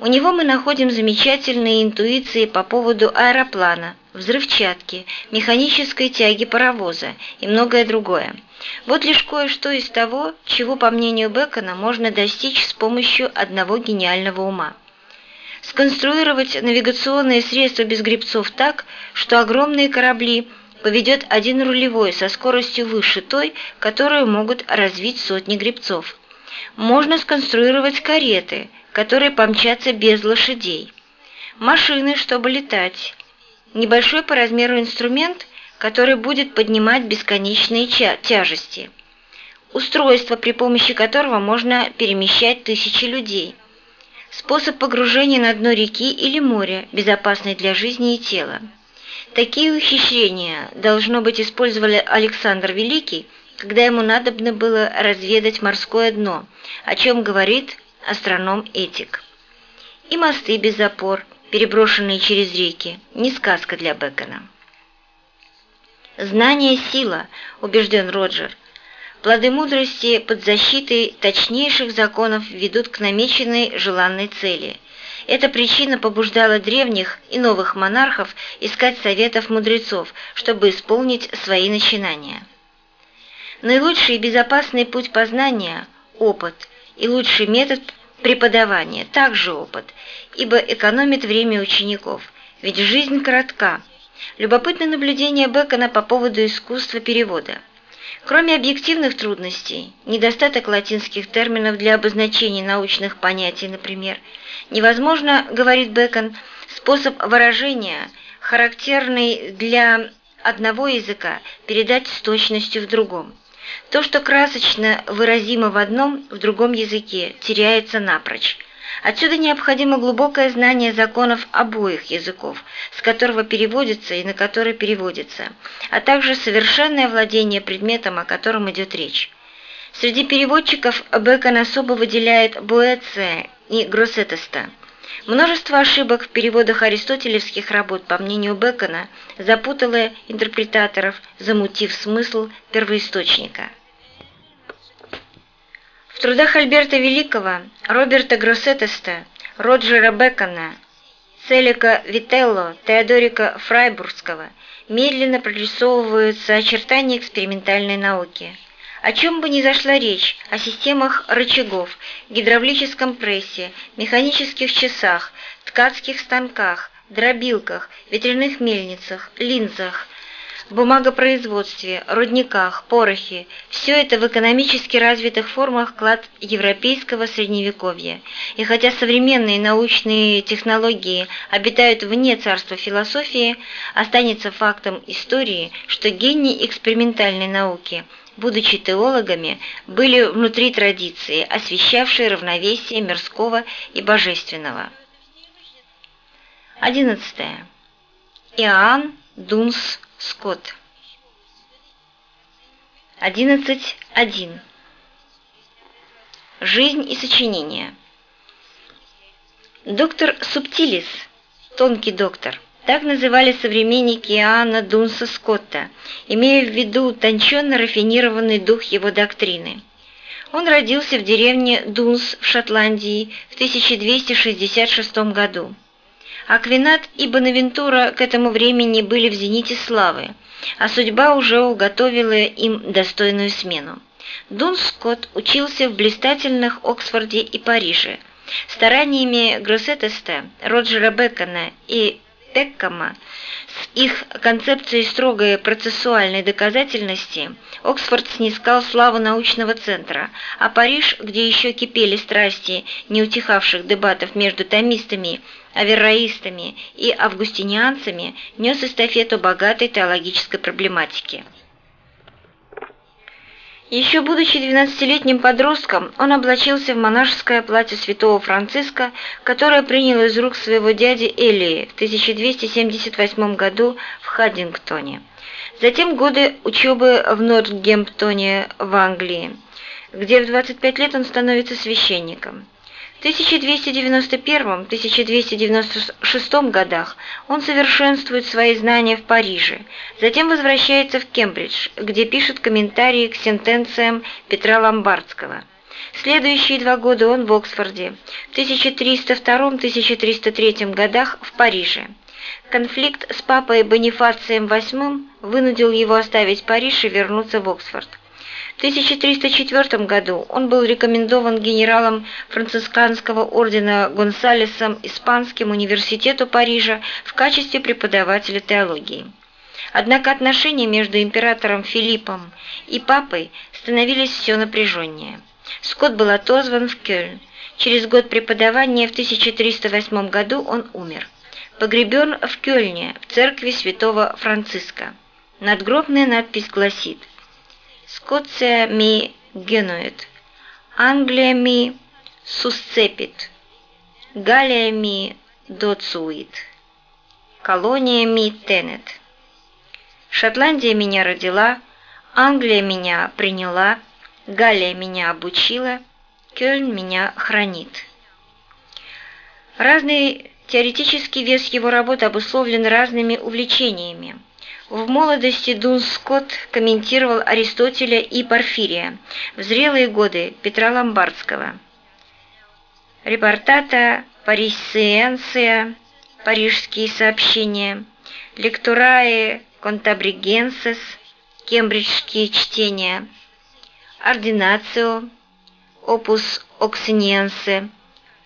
У него мы находим замечательные интуиции по поводу аэроплана, взрывчатки, механической тяги паровоза и многое другое. Вот лишь кое-что из того, чего, по мнению Бекона, можно достичь с помощью одного гениального ума. Сконструировать навигационные средства без гребцов так, что огромные корабли поведет один рулевой со скоростью выше той, которую могут развить сотни гребцов. Можно сконструировать кареты, которые помчатся без лошадей. Машины, чтобы летать. Небольшой по размеру инструмент – который будет поднимать бесконечные тяжести. Устройство, при помощи которого можно перемещать тысячи людей. Способ погружения на дно реки или моря, безопасный для жизни и тела. Такие ухищрения, должно быть, использовали Александр Великий, когда ему надобно было разведать морское дно, о чем говорит астроном-этик. И мосты без опор, переброшенные через реки, не сказка для Бекона. «Знание – сила», – убежден Роджер. Плоды мудрости под защитой точнейших законов ведут к намеченной желанной цели. Эта причина побуждала древних и новых монархов искать советов мудрецов, чтобы исполнить свои начинания. Наилучший и безопасный путь познания – опыт, и лучший метод преподавания – также опыт, ибо экономит время учеников, ведь жизнь коротка – Любопытное наблюдение Бекона по поводу искусства перевода. Кроме объективных трудностей, недостаток латинских терминов для обозначения научных понятий, например, невозможно, говорит Бекон, способ выражения, характерный для одного языка, передать с точностью в другом. То, что красочно выразимо в одном, в другом языке, теряется напрочь. Отсюда необходимо глубокое знание законов обоих языков, с которого переводится и на который переводится, а также совершенное владение предметом, о котором идет речь. Среди переводчиков Бекон особо выделяет Буэция и Гроссетеста. Множество ошибок в переводах аристотелевских работ, по мнению Бекона, запутало интерпретаторов, замутив смысл первоисточника. В трудах Альберта Великого, Роберта Гроссетеста, Роджера Бекона, Целика Вителло, Теодорика Фрайбургского медленно прорисовываются очертания экспериментальной науки. О чем бы ни зашла речь, о системах рычагов, гидравлическом прессе, механических часах, ткацких станках, дробилках, ветряных мельницах, линзах, бумагопроизводстве, рудниках, порохе – все это в экономически развитых формах клад европейского средневековья. И хотя современные научные технологии обитают вне царства философии, останется фактом истории, что гении экспериментальной науки – будучи теологами, были внутри традиции, освещавшей равновесие мирского и божественного. 11. Иоанн Дунс Скотт. 11.1. Жизнь и сочинение. Доктор Субтилис, тонкий доктор, так называли современники Иоанна Дунса Скотта, имея в виду утонченно рафинированный дух его доктрины. Он родился в деревне Дунс в Шотландии в 1266 году. Аквинат и Бонавентура к этому времени были в зените славы, а судьба уже уготовила им достойную смену. Дун Скотт учился в блистательных Оксфорде и Париже. Стараниями Гроссетеста, Роджера Бекона и Пеккама с их концепцией строгой процессуальной доказательности Оксфорд снискал славу научного центра, а Париж, где еще кипели страсти неутихавших дебатов между томистами, аверроистами и августинианцами, нес эстафету богатой теологической проблематики. Еще будучи двенадцатилетним подростком, он облачился в монашеское платье святого Франциска, которое принял из рук своего дяди Элии в 1278 году в Хаддингтоне. Затем годы учебы в Нортгемптоне в Англии, где в 25 лет он становится священником. 1291-1296 годах он совершенствует свои знания в Париже, затем возвращается в Кембридж, где пишет комментарии к сентенциям Петра Ломбардского. Следующие два года он в Оксфорде, в 1302-1303 годах в Париже. Конфликт с папой Бонифацием VIII вынудил его оставить Париж и вернуться в Оксфорд. В 1304 году он был рекомендован генералом францисканского ордена Гонсалесом Испанским университету Парижа в качестве преподавателя теологии. Однако отношения между императором Филиппом и папой становились все напряженнее. Скотт был отозван в Кёльн. Через год преподавания в 1308 году он умер. Погребен в Кёльне, в церкви святого Франциска. Надгробная надпись гласит – Скоция ми генует, Англия ми сусцепит, Галия ми доцуит, колония ми тенет. Шотландия меня родила, Англия меня приняла, Галия меня обучила, Кёльн меня хранит. Разный теоретический вес его работ обусловлен разными увлечениями. В молодости Дун Скотт комментировал Аристотеля и Порфирия, в зрелые годы Петра Ломбардского. Репортата Парисиенция, Парижские сообщения, Лектурае Контабригенсес, Кембриджские чтения, Ординацио, Опус Оксиниенсе,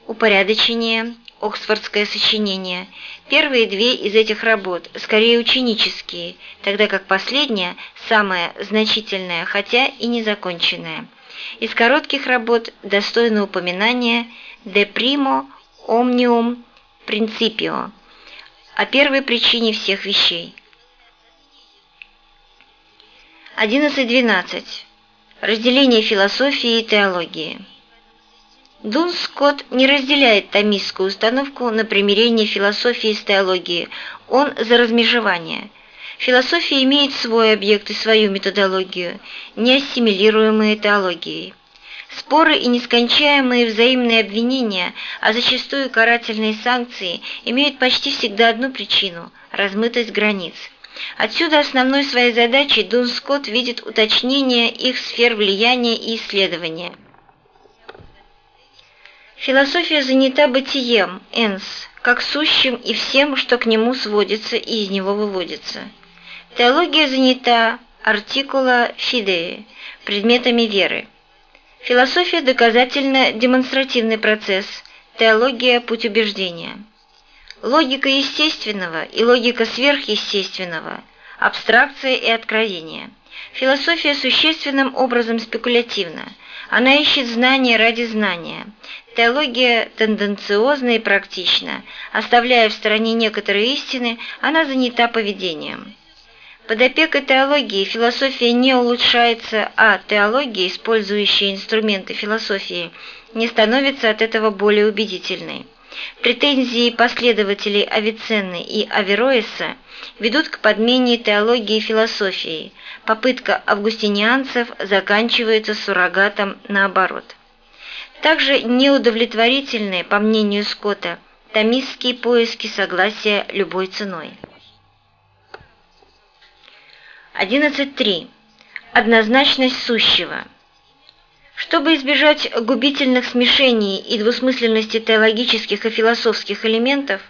Упорядочение, Оксфордское сочинение. Первые две из этих работ скорее ученические, тогда как последняя самая значительная, хотя и незаконченная. Из коротких работ достойно упоминания «De primo omnium principio» о первой причине всех вещей. 11.12. Разделение философии и теологии. Дун Скотт не разделяет томистскую установку на примирение философии с теологией, он за размежевание. Философия имеет свой объект и свою методологию, не ассимилируемые теологией. Споры и нескончаемые взаимные обвинения, а зачастую карательные санкции, имеют почти всегда одну причину – размытость границ. Отсюда основной своей задачей Дун Скотт видит уточнение их сфер влияния и исследования – Философия занята бытием, энс, как сущим и всем, что к нему сводится и из него выводится. Теология занята артикула фидеи, предметами веры. Философия – доказательно-демонстративный процесс, теология – путь убеждения. Логика естественного и логика сверхъестественного, абстракция и откровение. Философия существенным образом спекулятивна – она ищет знания ради знания. Теология тенденциозна и практична. Оставляя в стороне некоторые истины, она занята поведением. Под опекой теологии философия не улучшается, а теология, использующая инструменты философии, не становится от этого более убедительной. Претензии последователей Авиценны и Авероиса ведут к подмене теологии и философии. Попытка августинианцев заканчивается суррогатом наоборот. Также неудовлетворительны, по мнению Скотта, томистские поиски согласия любой ценой. 11.3. Однозначность сущего – чтобы избежать губительных смешений и двусмысленности теологических и философских элементов,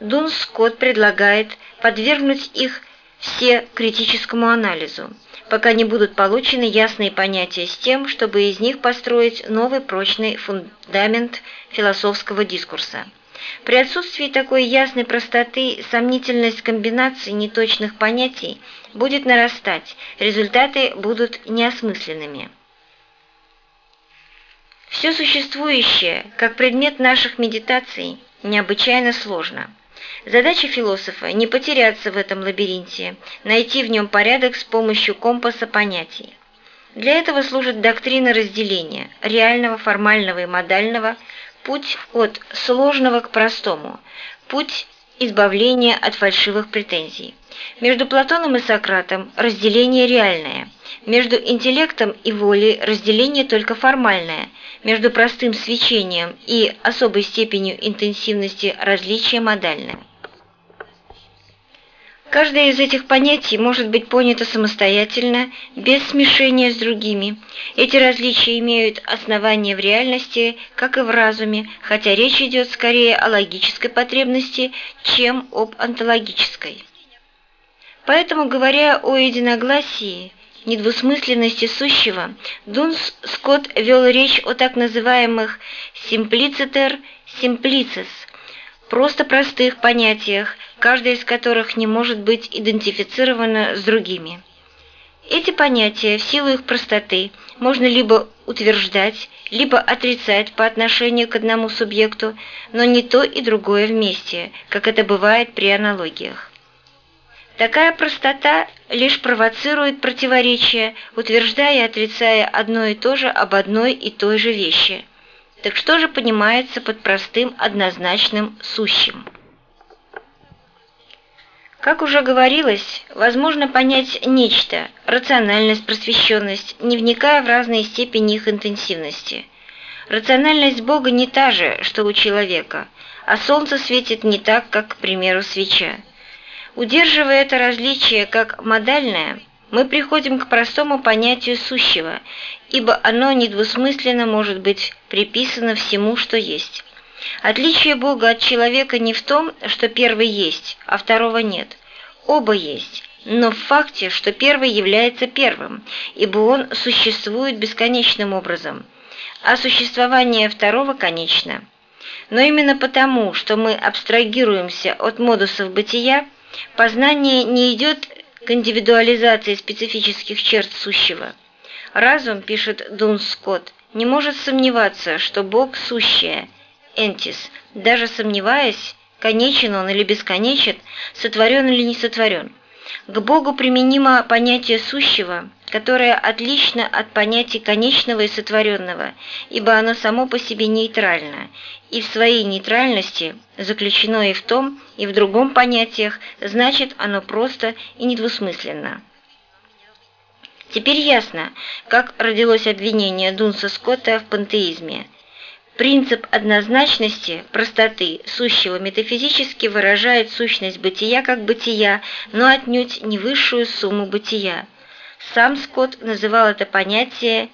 Дун Скотт предлагает подвергнуть их все критическому анализу, пока не будут получены ясные понятия с тем, чтобы из них построить новый прочный фундамент философского дискурса. При отсутствии такой ясной простоты сомнительность комбинаций неточных понятий будет нарастать, результаты будут неосмысленными. Все существующее, как предмет наших медитаций, необычайно сложно. Задача философа – не потеряться в этом лабиринте, найти в нем порядок с помощью компаса понятий. Для этого служит доктрина разделения – реального, формального и модального, путь от сложного к простому, путь избавления от фальшивых претензий. Между Платоном и Сократом разделение реальное, между интеллектом и волей разделение только формальное, между простым свечением и особой степенью интенсивности различие модальное. Каждое из этих понятий может быть понято самостоятельно, без смешения с другими. Эти различия имеют основание в реальности, как и в разуме, хотя речь идет скорее о логической потребности, чем об онтологической. Поэтому, говоря о единогласии, недвусмысленности сущего, Дунс Скотт вел речь о так называемых «simplicitor simplicis», просто простых понятиях, каждое из которых не может быть идентифицировано с другими. Эти понятия, в силу их простоты, можно либо утверждать, либо отрицать по отношению к одному субъекту, но не то и другое вместе, как это бывает при аналогиях. Такая простота лишь провоцирует противоречия, утверждая и отрицая одно и то же об одной и той же вещи – так что же понимается под простым однозначным сущим? Как уже говорилось, возможно понять нечто, рациональность, просвещенность, не вникая в разные степени их интенсивности. Рациональность Бога не та же, что у человека, а солнце светит не так, как, к примеру, свеча. Удерживая это различие как модальное – мы приходим к простому понятию сущего, ибо оно недвусмысленно может быть приписано всему, что есть. Отличие Бога от человека не в том, что первый есть, а второго нет. Оба есть, но в факте, что первый является первым, ибо он существует бесконечным образом, а существование второго конечно. Но именно потому, что мы абстрагируемся от модусов бытия, познание не идет к индивидуализации специфических черт сущего. Разум, пишет Дун Скотт, не может сомневаться, что Бог сущее, энтис, даже сомневаясь, конечен он или бесконечен, сотворен или не сотворен. К Богу применимо понятие сущего, которое отлично от понятия конечного и сотворенного, ибо оно само по себе нейтрально, и в своей нейтральности заключено и в том, и в другом понятиях, значит оно просто и недвусмысленно. Теперь ясно, как родилось обвинение Дунса Скотта в пантеизме. Принцип однозначности, простоты, сущего метафизически выражает сущность бытия как бытия, но отнюдь не высшую сумму бытия. Сам Скотт называл это понятие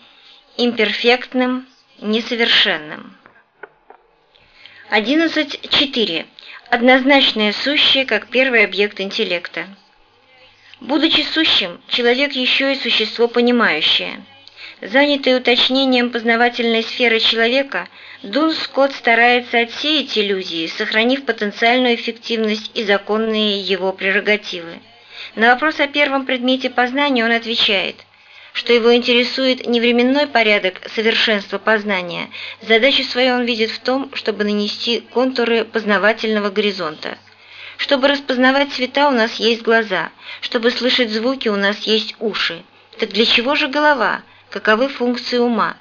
имперфектным, несовершенным. 11.4. Однозначное сущее как первый объект интеллекта. Будучи сущим, человек еще и существо понимающее. Занятый уточнением познавательной сферы человека, Дун Скотт старается отсеять иллюзии, сохранив потенциальную эффективность и законные его прерогативы. На вопрос о первом предмете познания он отвечает – что его интересует не временной порядок совершенства познания, задачу свою он видит в том, чтобы нанести контуры познавательного горизонта. Чтобы распознавать цвета, у нас есть глаза, чтобы слышать звуки, у нас есть уши. Так для чего же голова? Каковы функции ума?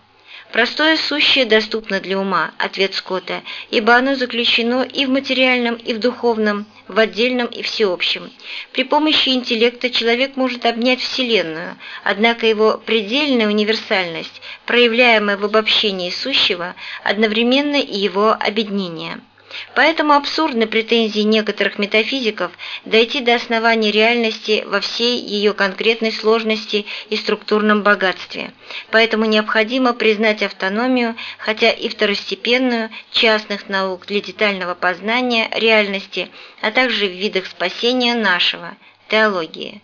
Простое сущее доступно для ума, ответ Скотта, ибо оно заключено и в материальном, и в духовном, в отдельном и всеобщем. При помощи интеллекта человек может обнять Вселенную, однако его предельная универсальность, проявляемая в обобщении сущего, одновременно и его объединение. Поэтому абсурдны претензии некоторых метафизиков дойти до основания реальности во всей ее конкретной сложности и структурном богатстве. Поэтому необходимо признать автономию, хотя и второстепенную, частных наук для детального познания реальности, а также в видах спасения нашего, теологии.